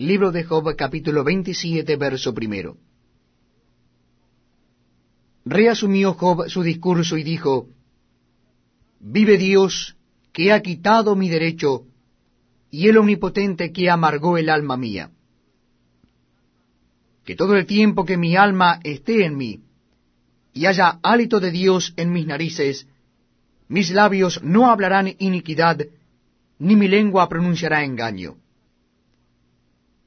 Libro de Job, capítulo 27, verso primero. Reasumió Job su discurso y dijo, Vive Dios, que ha quitado mi derecho, y el Omnipotente que amargó el alma mía. Que todo el tiempo que mi alma esté en mí, y haya hálito de Dios en mis narices, mis labios no hablarán iniquidad, ni mi lengua pronunciará engaño.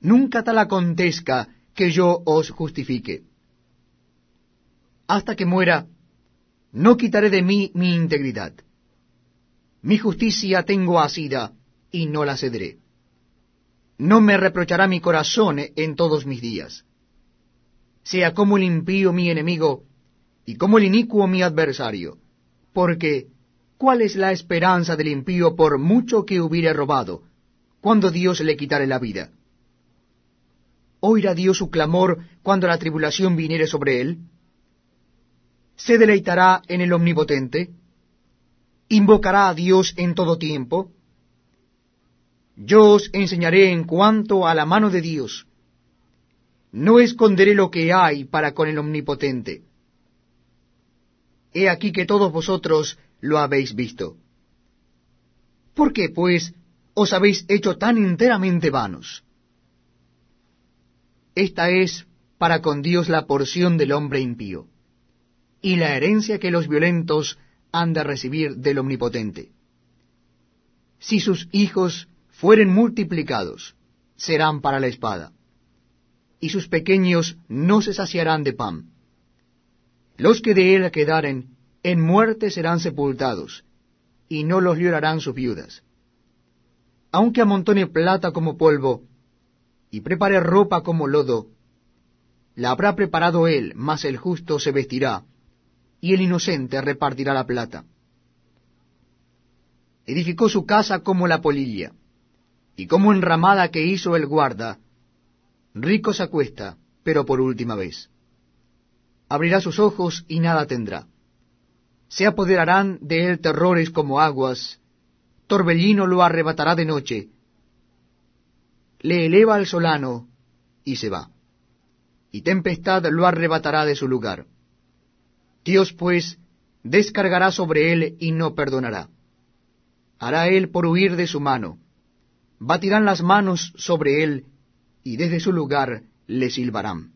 Nunca tal acontezca que yo os justifique. Hasta que muera, no quitaré de mí mi integridad. Mi justicia tengo asida, y no la cederé. No me reprochará mi corazón en todos mis días. Sea como el impío mi enemigo, y como el inicuo mi adversario, porque ¿cuál es la esperanza del impío por mucho que hubiere robado, cuando Dios le quitare la vida? ¿Oirá Dios su clamor cuando la tribulación viniere sobre él? ¿Se deleitará en el Omnipotente? ¿Invocará a Dios en todo tiempo? Yo os enseñaré en cuanto a la mano de Dios. No esconderé lo que hay para con el Omnipotente. He aquí que todos vosotros lo habéis visto. ¿Por qué, pues, os habéis hecho tan enteramente vanos? Esta es para con Dios la porción del hombre impío, y la herencia que los violentos han de recibir del Omnipotente. Si sus hijos fueren multiplicados, serán para la espada, y sus pequeños no se saciarán de pan. Los que de él quedaren, en muerte serán sepultados, y no los llorarán sus viudas. Aunque amontone plata como polvo, y prepare ropa como lodo, la habrá preparado él, mas el justo se vestirá, y el inocente repartirá la plata. Edificó su casa como la polilla, y como enramada que hizo el guarda, rico se acuesta, pero por última vez. Abrirá sus ojos y nada tendrá. Se apoderarán de él terrores como aguas, torbellino lo arrebatará de noche, le eleva al solano y se va, y tempestad lo arrebatará de su lugar. Dios pues descargará sobre él y no perdonará. Hará él por huir de su mano. Batirán las manos sobre él y desde su lugar le silbarán.